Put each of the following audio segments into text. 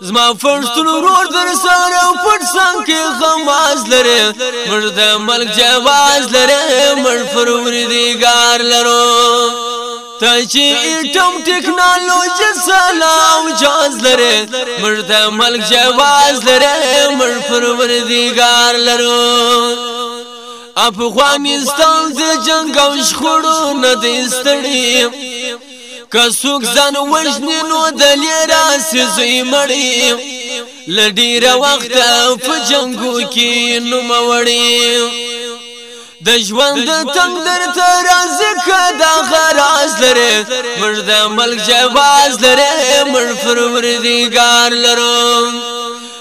زما پښتون ورور در سره پټ سان کې غماز لري مرد ملک جواز لري مر فرور دي ګار لرو ته چې اټم ټیکنالوژي سلام جاز لري مرد ملک جواز لري مر فرور دي ګار لرو افغانستان د جنگ او شخړو نه دي ستړي کسوک ځان وژنی نو دلی راسی زوی مړی لډیر وخت په جنگو کې نو مړی د ژوند تنگ در ته رازق دا غراز لري مرد ملک جواز لري مر فرور دیګار لرم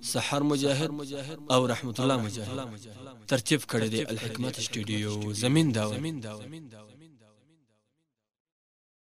سحر مجاهد او رحمت الله مجاهد ترتیب کړی دی الحکمت سټډیو زمین داوه